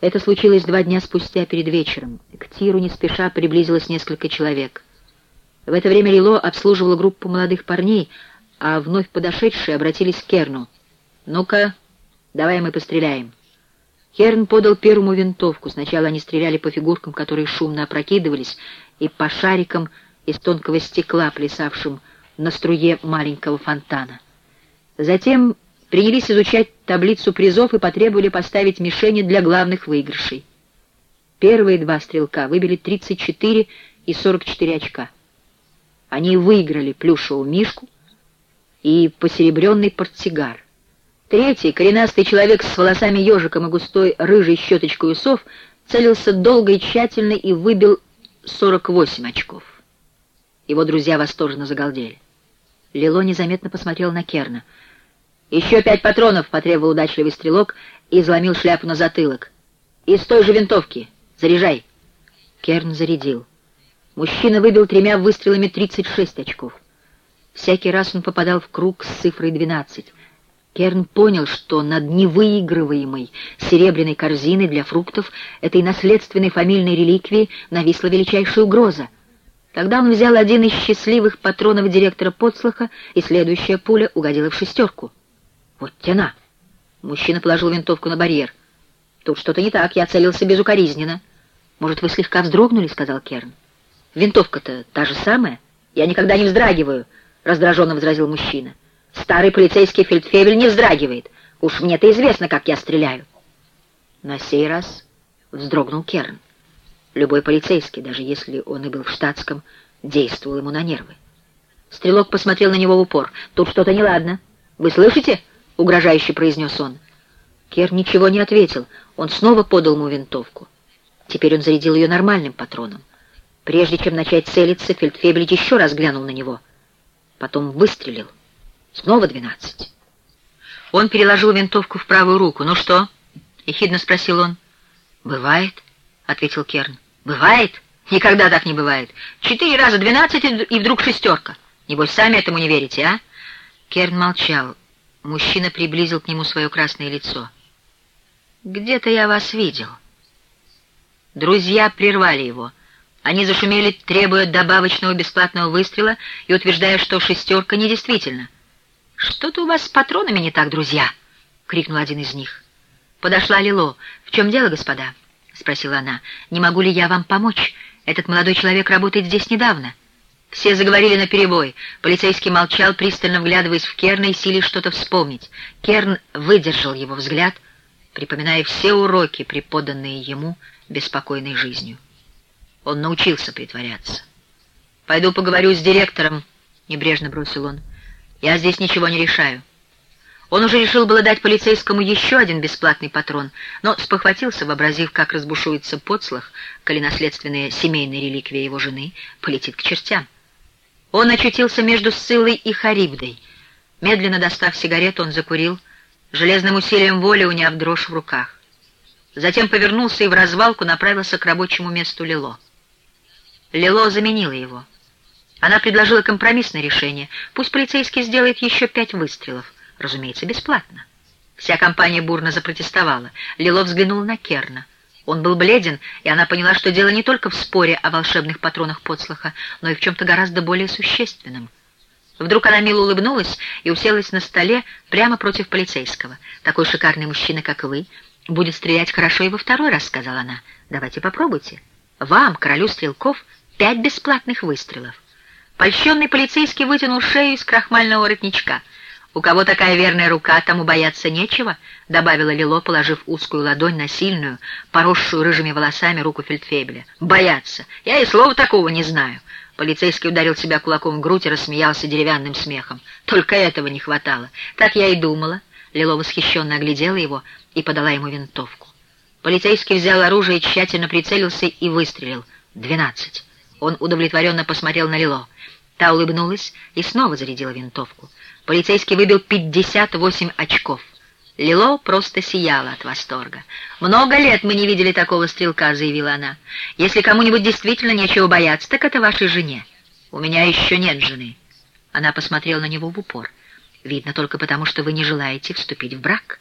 Это случилось два дня спустя перед вечером. К тиру не спеша приблизилось несколько человек. В это время Лило обслуживала группу молодых парней, а вновь подошедшие обратились к Керну. «Ну-ка, давай мы постреляем». Керн подал первому винтовку. Сначала они стреляли по фигуркам, которые шумно опрокидывались, и по шарикам из тонкого стекла, плясавшим на струе маленького фонтана. Затем принялись изучать таблицу призов и потребовали поставить мишени для главных выигрышей. Первые два стрелка выбили 34 и 44 очка. Они выиграли плюшевую мишку и посеребренный портсигар. Третий, коренастый человек с волосами ежиком и густой рыжей щеточкой усов, целился долго и тщательно и выбил 48 очков. Его друзья восторженно загалдели. Лило незаметно посмотрел на Керна. «Еще пять патронов!» — потребовал удачливый стрелок и заломил шляпу на затылок. «Из той же винтовки! Заряжай!» Керн зарядил. Мужчина выбил тремя выстрелами 36 очков. Всякий раз он попадал в круг с цифрой 12. Керн понял, что над невыигрываемой серебряной корзиной для фруктов этой наследственной фамильной реликвии нависла величайшая угроза. Тогда он взял один из счастливых патронов директора подслуха, и следующая пуля угодила в шестерку. «Вот тяна!» Мужчина положил винтовку на барьер. «Тут что-то не так, я целился безукоризненно». «Может, вы слегка вздрогнули?» — сказал Керн. «Винтовка-то та же самая. Я никогда не вздрагиваю», — раздраженно возразил мужчина. «Старый полицейский фельдфебель не вздрагивает. Уж мне-то известно, как я стреляю». На сей раз вздрогнул Керн. Любой полицейский, даже если он и был в штатском, действовал ему на нервы. Стрелок посмотрел на него в упор. «Тут что-то неладно. Вы слышите?» — угрожающе произнес он. Кер ничего не ответил. Он снова подал ему винтовку. Теперь он зарядил ее нормальным патроном. Прежде чем начать целиться, Фельдфебель еще раз глянул на него. Потом выстрелил. Снова двенадцать. Он переложил винтовку в правую руку. «Ну что?» — ехидно спросил он. «Бывает», — ответил Керн. «Бывает? Никогда так не бывает. Четыре раза двенадцать и вдруг шестерка. Небось, сами этому не верите, а?» Керн молчал. Мужчина приблизил к нему свое красное лицо. «Где-то я вас видел». Друзья прервали его — они зашумели, требуя добавочного бесплатного выстрела и утверждая, что шестерка недействительна. «Что-то у вас с патронами не так, друзья!» — крикнул один из них. Подошла Лило. «В чем дело, господа?» — спросила она. «Не могу ли я вам помочь? Этот молодой человек работает здесь недавно». Все заговорили наперебой. Полицейский молчал, пристально вглядываясь в Керна и силе что-то вспомнить. Керн выдержал его взгляд, припоминая все уроки, преподанные ему беспокойной жизнью. Он научился притворяться. «Пойду поговорю с директором», — небрежно бросил он. «Я здесь ничего не решаю». Он уже решил было дать полицейскому еще один бесплатный патрон, но спохватился, вообразив, как разбушуется подслах, коли наследственная семейная реликвия его жены полетит к чертям. Он очутился между Сциллой и Харибдой. Медленно достав сигарету, он закурил, железным усилием воли уняв дрожь в руках. Затем повернулся и в развалку направился к рабочему месту Лило. Лило заменила его. Она предложила компромиссное решение. Пусть полицейский сделает еще пять выстрелов. Разумеется, бесплатно. Вся компания бурно запротестовала. Лило взглянула на Керна. Он был бледен, и она поняла, что дело не только в споре о волшебных патронах подслуха, но и в чем-то гораздо более существенном. Вдруг она мило улыбнулась и уселась на столе прямо против полицейского. «Такой шикарный мужчина, как вы, будет стрелять хорошо и во второй раз», — сказала она. «Давайте попробуйте. Вам, королю стрелков, пять бесплатных выстрелов. Польщенный полицейский вытянул шею из крахмального воротничка. «У кого такая верная рука, тому бояться нечего», — добавила Лило, положив узкую ладонь на сильную, поросшую рыжими волосами руку Фельдфебеля. «Бояться! Я и слова такого не знаю». Полицейский ударил себя кулаком в грудь и рассмеялся деревянным смехом. «Только этого не хватало. Так я и думала». Лило восхищенно оглядела его и подала ему винтовку. Полицейский взял оружие, тщательно прицелился и выстрелил. «Двенадцать». Он удовлетворенно посмотрел на Лило. Та улыбнулась и снова зарядила винтовку. Полицейский выбил 58 очков. Лило просто сияла от восторга. «Много лет мы не видели такого стрелка», — заявила она. «Если кому-нибудь действительно нечего бояться, так это вашей жене. У меня еще нет жены». Она посмотрела на него в упор. «Видно только потому, что вы не желаете вступить в брак».